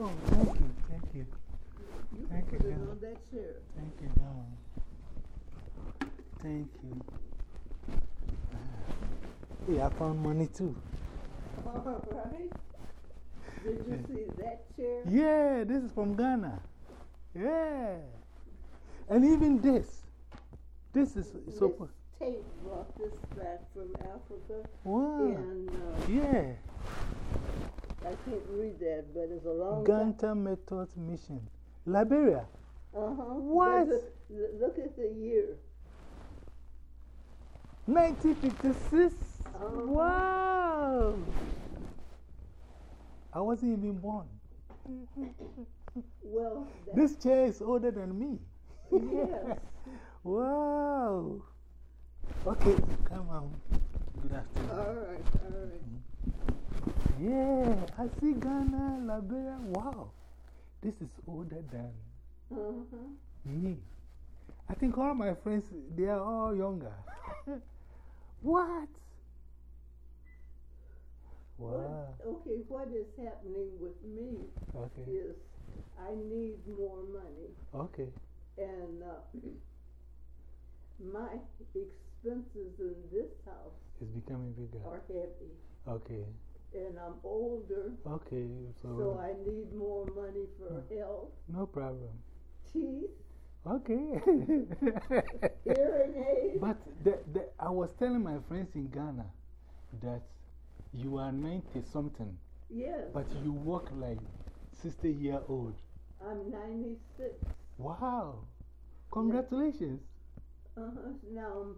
Oh, thank you, thank you. You Thank you, put it on that chair. Thank you, Don. Thank you. Ah. Hey, I found money too. All right. Did you see that chair? Yeah, this is from Ghana. Yeah. And even this. This is This so. tape brought this back from Africa. Wow. And uh, Yeah. I can't read that, but it's a long. Ganta Method Mission. Liberia. Uh huh. What? Look at the year. 1956. Uh-huh. Wow. I wasn't even born. Well, This chair is older than me. yes. Wow. Okay, come on. Good afternoon. All right, all right. Yeah, I see Ghana, Liberia. Wow. This is older than huh. me. I think all my friends, they are all younger. what? Wow. What, okay, what is happening with me Okay. is I need more money. Okay. And uh, my expenses in this house is becoming bigger. are heavy. Okay. And I'm older, Okay. So, so I need more money for health, no problem. teeth, Okay. hearing aids. but the, the, I was telling my friends in Ghana that you are 90 something, Yes, but you walk like 60 year old. I'm 96. Wow. Congratulations. Uh -huh. Now,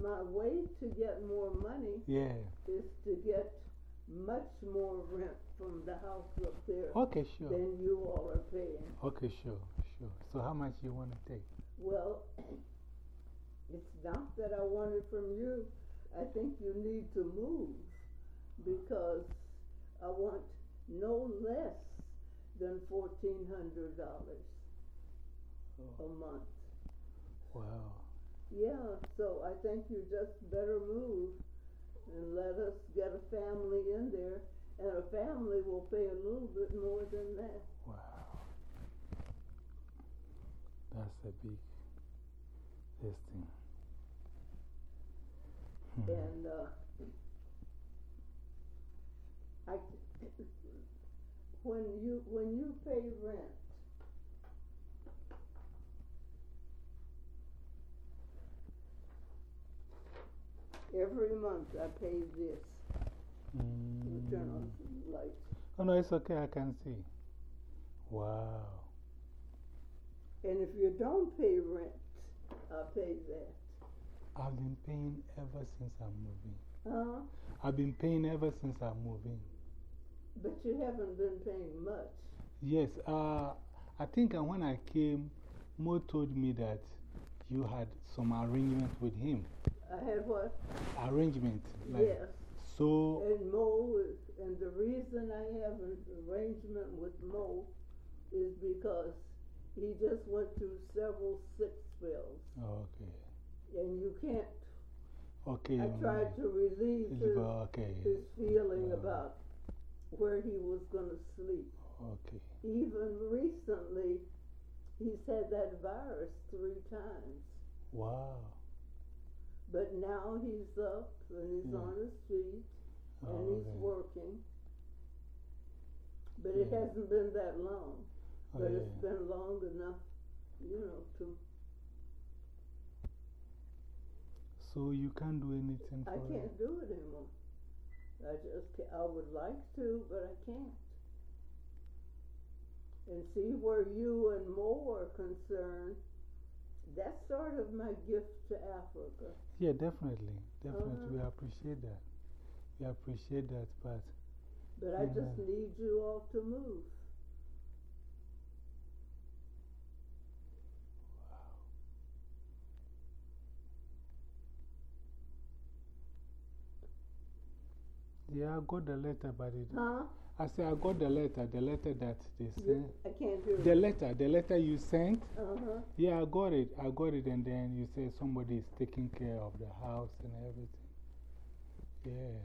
my way to get more money Yeah. is to get much more rent from the house up there Okay, sure. than you all are paying. Okay, sure, sure. So, how much you want to take? Well, it's not that I want it from you. I think you need to move because I want no less than $1,400 a oh. month. Wow. Yeah, so I think you just better move and let us get a family in there. And a family will pay a little bit more than that. Wow. That's a big this thing. Hmm. And uh, I, when you when you pay rent, every month I pay this. You turn on Mm. lights, Oh, no, it's okay. I can see. Wow. and if you don't pay rent, I pay that. I've been paying ever since I'm moving. Huh? I've been paying ever since I'm moving. But you haven't been paying much. Yes, uh, I think uh, when I came, Mo told me that you had some arrangement with him. I had what? Arrangement. Like, yes. So, And Mo, is, and the reason I have an arrangement with Mo is because he just went through several sick spells. okay. And you can't, Okay. I um, tried to relieve his, Okay. his feeling Uh. about where he was going to sleep. Okay. Even recently, he's had that virus three times. Wow. But now he's up and he's Yeah. on his feet and Oh, he's okay. working. But it hasn't been that long. Oh, But yeah. it's been long enough, you know, to. So, you can't do anything for I can't do it anymore. I just ca I would like to, but I can't. And see where you and Mo are concerned, that's sort of my gift to Africa. Yeah, definitely. Definitely. We appreciate that. We appreciate that, but But I just need you all to move. yeah, I got the letter, but it. Huh? I said, I got the letter, the letter that they sent. I can't hear it. The letter, the letter you sent. Uh huh. Yeah, I got it. I got it, and then you said somebody is taking care of the house and everything. Yeah.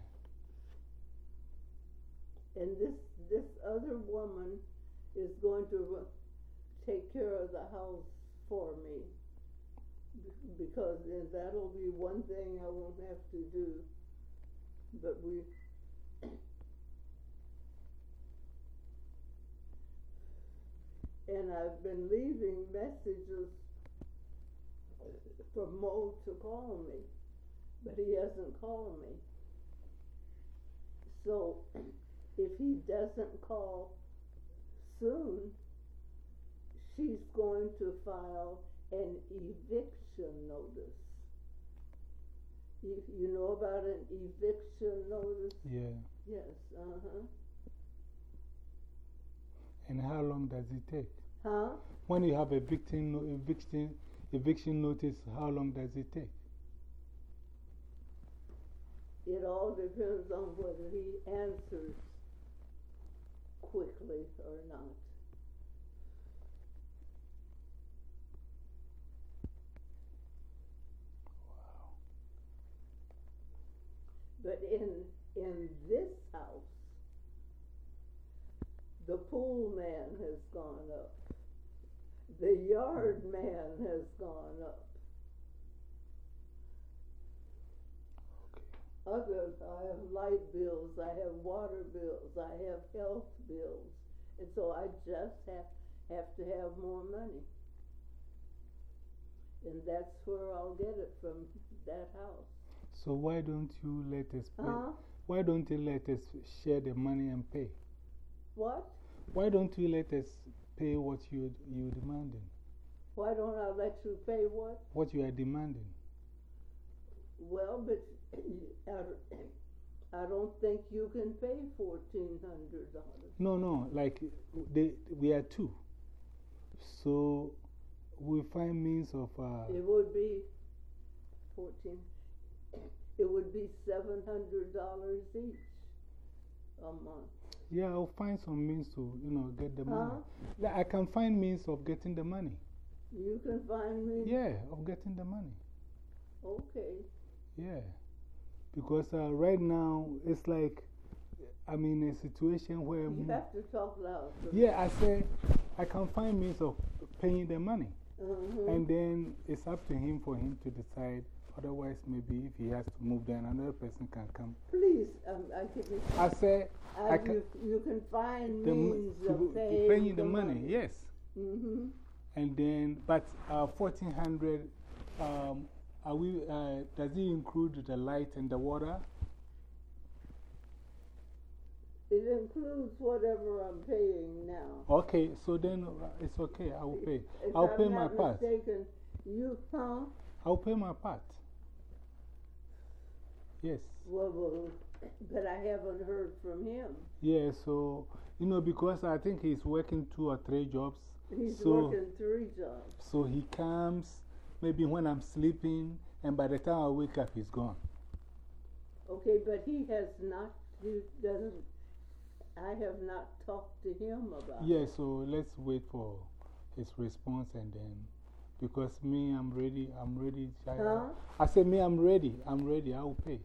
And this, this other woman is going to take care of the house for me. Because then that'll be one thing I won't have to do. But we. And I've been leaving messages for Mo to call me, but he hasn't called me. So if he doesn't call soon, she's going to file an eviction notice. You, you know about an eviction notice? Yeah. Yes, uh huh. And how long does it take? Huh? When you have a victim, eviction, eviction notice, how long does it take? It all depends on whether he answers quickly or not. But in, in this house, the man has gone up. The yard man has gone up. Others, I have light bills, I have water bills, I have health bills, and so I just have, have to have more money. And that's where I'll get it from, that house. So why don't you let us pay? Huh? Why don't you let us share the money and pay? What? Why don't you let us pay what you, you demanding? Why don't I let you pay what? What you are demanding? Well, but I, don't- I don't think you can pay fourteen hundred dollars. No, no, like they, we are two. So we find means of. Uh, It would be fourteen, it would be seven hundred dollars each a month. Yeah, I'll find some means to, you know, get the money. Huh? I can find means of getting the money. You can find me? Yeah, of getting the money. Okay. Yeah. Because uh, right now, it's like I'm in a situation where. You have to talk loud. Yeah, I say I can find means of paying the money. Mhm. And then it's up to him for him to decide. Otherwise, maybe if he has to move, then another person can come. Please, um, I can, I say I, I can- you, you can find the, means to, of paying, paying the money, yes. Mm-hmm. And then, but uh, 1400 um, are we, uh, does it include the light and the water? It includes whatever I'm paying now. Okay, so then uh, it's okay, I will pay. If I'll I'm pay my not part. you, huh? I'll pay my part. Yes. Well, well, but I haven't heard from him. Yeah, so, you know, because I think he's working two or three jobs. He's So- working three jobs. So he comes maybe when I'm sleeping, and by the time I wake up, he's gone. Okay, but he has not, he doesn't, I have not talked to him about it. Yeah, so let's wait for his response and then, because me, I'm ready, I'm ready. I, Huh? I said, me, I'm ready, I'm ready, I'll pay.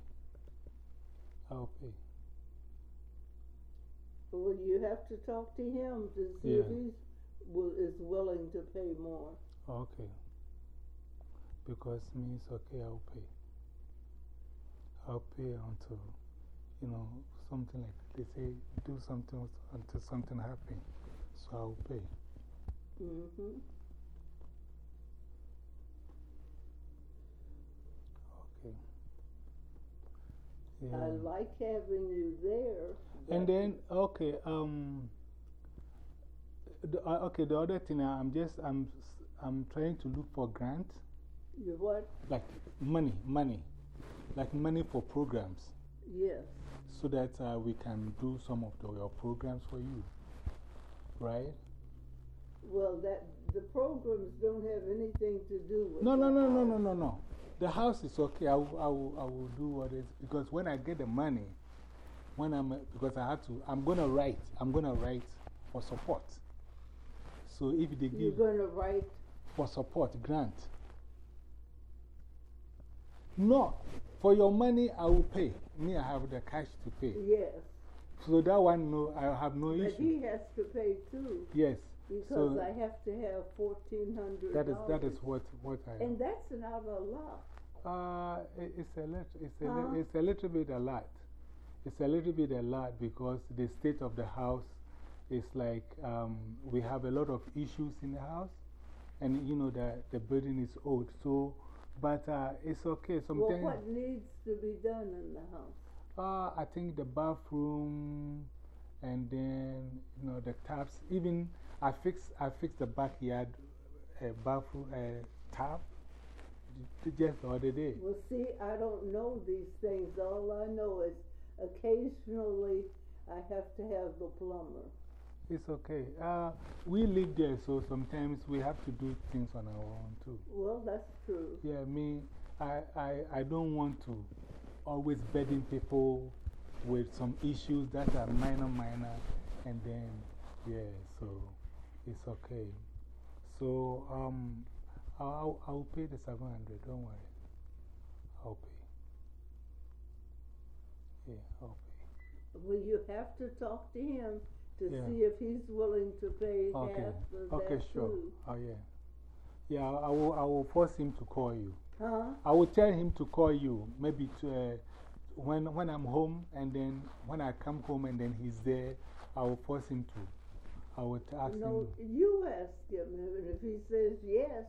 I'll pay. Well, you have to talk to him to see if he will, is willing to pay more. Okay. Because me, it's okay, I'll pay. I'll pay until, you know, something like they say, do something until something happens. So I'll pay. Mm-hmm. Okay. I like having you there. And then, okay, um, the, uh, okay, the other thing, I'm just, I'm, I'm trying to look for grant, You what? like money, money, like money for programs, Yes. so that uh, we can do some of the, your programs for you, right? Well, that, the programs don't have anything to do with No, no, that no, no, no, no, no. The house is okay. I will, I will, I will do what is, because when I get the money, when I'm, because I have to, I'm going to write, I'm going to write for support. So if they give. You're give gonna write, for support, grant. No, for your money, I will pay. Me, I have the cash to pay. yes, So that one, no, I have no but issue. he has to pay too, Yes, because So- I have to have fourteen hundred that is, that is what, what I. And that's not a lot. Uh, it's, a little, it's, a Huh? it's a little bit a lot. It's a little bit a lot because the state of the house is like um, we have a lot of issues in the house, and you know the, the building is old. So, but uh, it's okay. Well, Sometimes what needs to be done in the house? uh, I think the bathroom and then you know the taps. Even I fixed I fixed the backyard uh, bathroom uh, tap just the other day. Well, see, I don't know these things. All I know is occasionally I have to have the plumber. It's okay. Uh, we live there, so sometimes we have to do things on our own too. Well, that's true. Yeah, me, I, I, I don't want to always burden people with some issues that are minor, minor, and then, yeah, so it's okay. So, um, I'll, I'll pay the 700, don't worry. I'll pay. Yeah, I'll pay. Well, you have to talk to him to Yeah. see if he's willing to pay Okay. half of Okay, sure. too. Oh, yeah. Yeah, I will, I will force him to call you. Huh? I will tell him to call you maybe to, uh, when, when I'm home, and then when I come home and then he's there, I will force him to. I will ask No, him. you ask him, and if he says yes,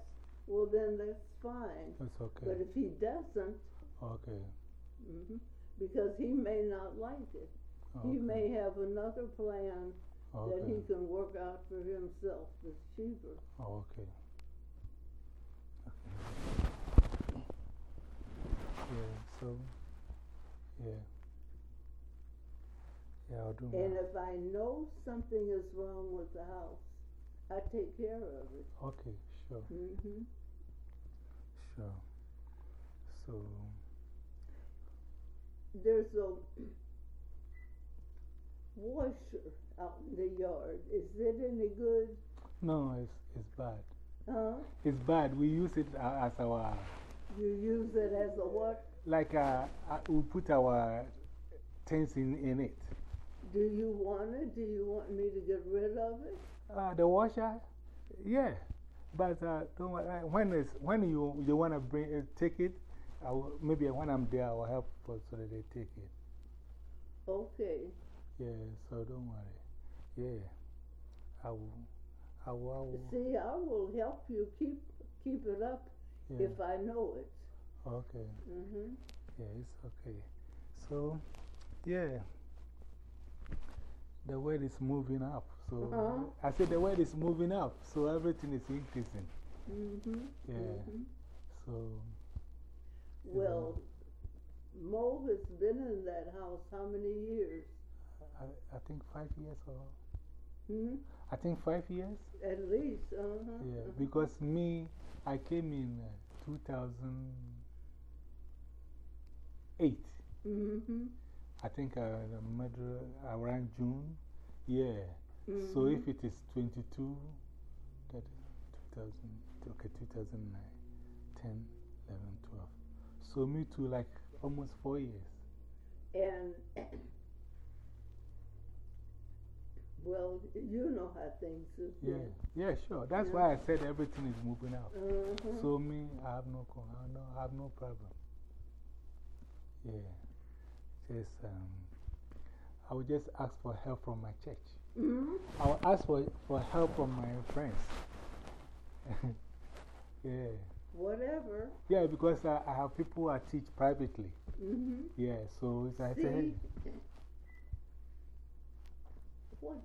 well, then that's fine. That's okay. But if he doesn't, Okay. mhm, because he may not like it, he may have another plan that he can work out for himself that's cheaper. Oh, okay. Okay. Yeah, so, yeah. Yeah, I'll do And my. if I know something is wrong with the house, I take care of it. Okay, sure, hmm sure. So, There's a washer out in the yard. Is it any good? no, it's, it's bad. Huh? It's bad. We use it as our. You use it as a what? Like, uh, uh, we put our things in, in it. Do you want it? Do you want me to get rid of it? Uh, the washer, yeah. But uh, don't, worry, uh, when, you, you want to bring it, take it, I will, maybe when I'm there, I will help so that they take it. Okay. Yeah, so don't worry. Yeah. I will, I will, I will. See, I will help you keep keep it up Yeah. if I know it. Okay. hmm Yeah, it's okay. So, yeah. The world is moving up. So, Uh-huh. I said the world is moving up. So, everything is increasing. hmm Yeah. So, Well, Mo has been in that house how many years? I, I think five years or. Hmm? I think five years. At least, uh huh. Yeah, because me, I came in uh, 2008. Mm hmm. I think uh, the middle, around June. Yeah. Mm-hmm. So if it is 22, that is 2000, okay, 2009, 10, 11, 12. So me too, like almost four years. And, well, you know how things is. Yeah, yeah, sure. That's Yeah. why I said everything is moving out. Uh huh. So me, I have no, con- I no, I have no problem. Yeah. Just, um, I will just ask for help from my church. hmm. I will ask for, for help from my friends. yeah. Whatever. Yeah, because I, I have people I teach privately. Mm-hmm. Yeah, so it's say, hey, what,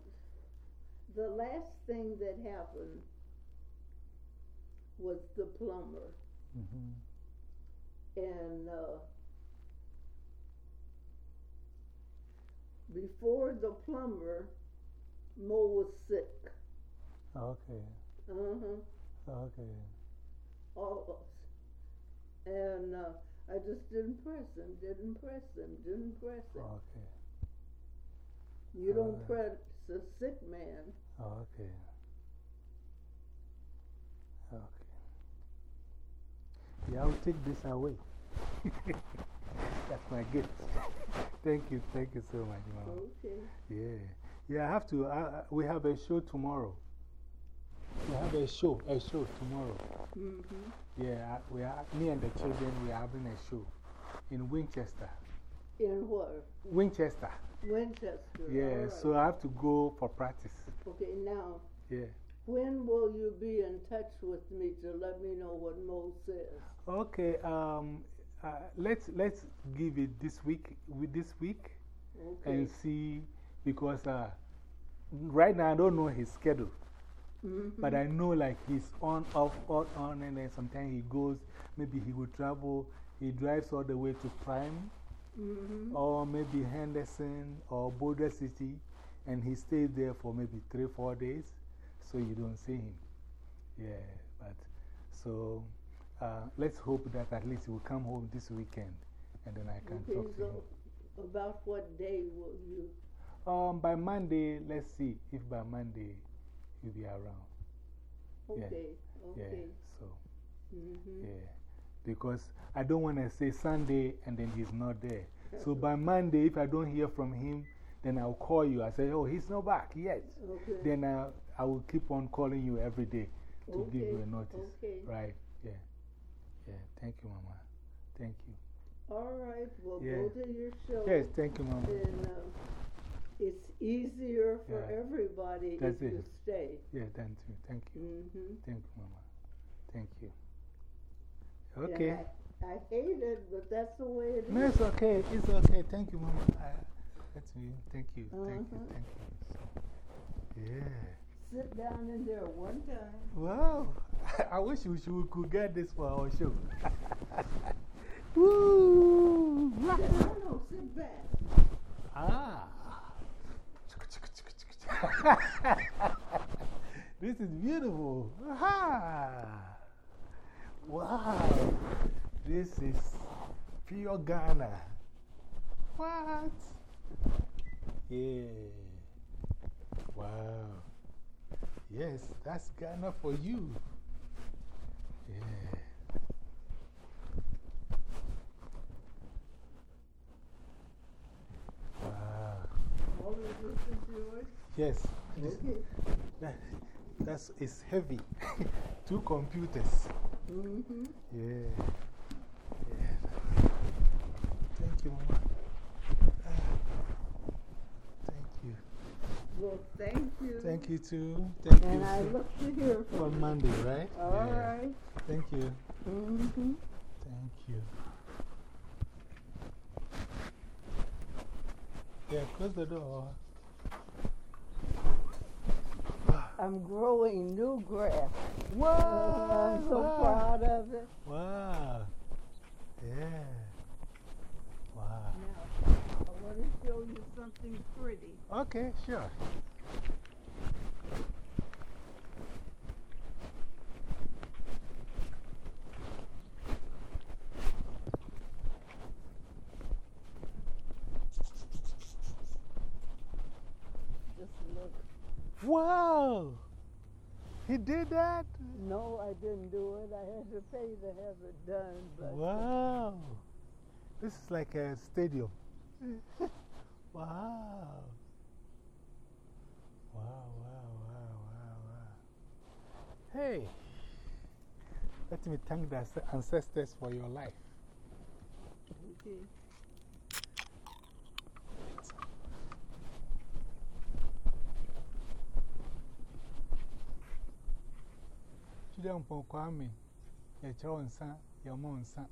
the last thing that happened was the plumber. -hmm. And uh, before the plumber, Mo was sick. okay, Uh huh. okay, All of us. And uh, I just didn't press him, didn't press him, didn't press him. okay, You don't uh, press a sick man. okay, okay. Yeah, I'll take this away. That's my gift. Thank you, thank you so much, Mom. Okay. Yeah, yeah, I have to. Uh, we have a show tomorrow. We have a show, a show tomorrow. Mm-hmm. Yeah, we are, me and the children, we are having a show in Winchester. In what? Winchester. Winchester. Yeah, right. so I have to go for practice. Okay, now, Yeah. when will you be in touch with me to let me know what Mo says? Okay, um, uh, let's, let's give it this week, with this week Okay. and see because uh, right now I don't know his schedule. Mhm. But I know like he's on, off, on, on, and then sometimes he goes, maybe he will travel, he drives all the way to Primm, Mhm. or maybe Henderson or Boulder City, and he stays there for maybe three, four days, so you don't see him. Yeah, but so uh, let's hope that at least he will come home this weekend, and then I can Okay, talk to him. so about what day will you? Um, by Monday, let's see if by Monday he'll be around. Yeah, Okay, Yeah, okay. so. Mhm. Yeah, because I don't want to say Sunday and then he's not there. So by Monday, if I don't hear from him, then I'll call you. I say, Oh, he's not back yet. Okay. Then I, I will keep on calling you every day to give you a notice. okay. Right, yeah. Yeah, thank you, Mama. Thank you. All right, well, Yeah. go to your show. Yes, thank you, Mama. And uh, it's easier for Yeah. everybody That's if it. you stay. Yeah, thank you. Thank you. Mm-hmm. Thank you, Mama. Thank you. Okay. I, I hate it, but that's the way it is. No, it's okay. It's okay. Thank you, Mama. I, that's me. Thank you. Thank you. Uh-huh. Thank you. Yeah. Sit down in there one time. Wow. I wish we, should, could get this for our show. Woo! No, no, sit back. Ah. this is beautiful. Aha. Wow. This is pure Ghana. What? Yeah. Wow. Yes, that's Ghana for you. Yeah. Wow. All of this is yours. Yes. Okay. that, that's, it's heavy. Two computers. Mm-hmm. Yeah. Yeah. Thank you, Mama. Ah. Thank you. Well, thank you. Thank you, too. Thank And you. I look to hear from On. Monday, right? All Yeah. right. Thank you. Mm-hmm. Thank you. Yeah, close the door. I'm growing new grass. Wow. I'm so wow. proud of it. Wow. Yeah. Something pretty. Okay, sure. Wow! He did that? No, I didn't do it. I had to pay to have it done. But Wow! This is like a stadium. wow! Wow, wow, wow, wow, wow. Hey! Let me thank the ancestors for your life. Okay. Chidam pon kwame, ya chawo nsa, ya mo nsa.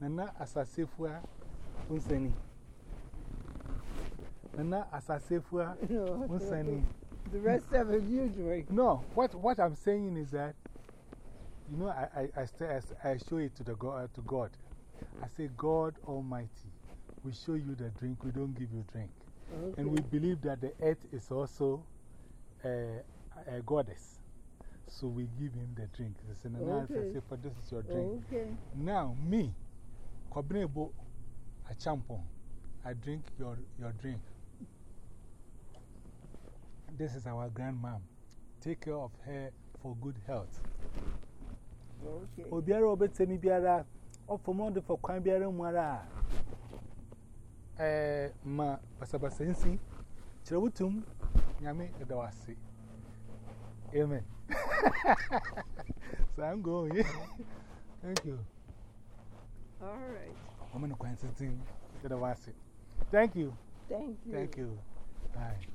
Nana asasefua unsani. Nana asasefua No, unsani. the rest of it you drink. No, what, what I'm saying is that, you know, I, I, I, stay, I show it to, the God, to God. I say, God Almighty, we show you the drink, we don't give you drink. And we believe that the earth is also a, a goddess. So we give him the drink. He said, "Nana, I say, for this is your drink. Okay. Now, me, Kwabnebo, a champon, I drink your, your drink. This is our grandmom. Take care of her for good health. Okay. Obiara obetemi biara, ofomo de for kwan biara mu ara. Eh, ma basabasa nsi, kire wutum, nyame edawase. Amen. so I'm going. Thank you. All right. I'm going to go and sit in. Thank you. Thank you. Thank you. Bye.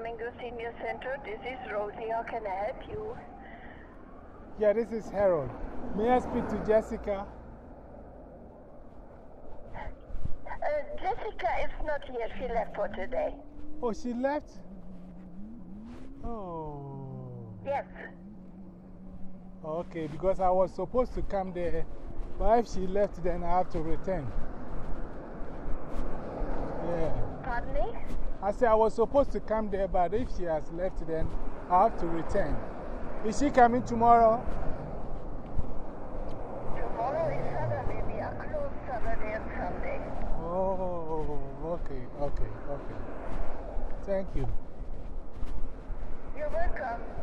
Flamingo Senior Center. This is Rosie. How can I help you? Yeah, this is Harold. May I speak to Jessica? Uh, Jessica is not here. She left for today. Oh, she left? Oh. Yes. Okay, because I was supposed to come there, but if she left, then I have to return. Yeah. Pardon me? I said I was supposed to come there, but if she has left, then I have to return. Is she coming tomorrow? Tomorrow is Saturday. We are closed Saturday and Sunday. Oh, okay, okay, okay. Thank you. You're welcome.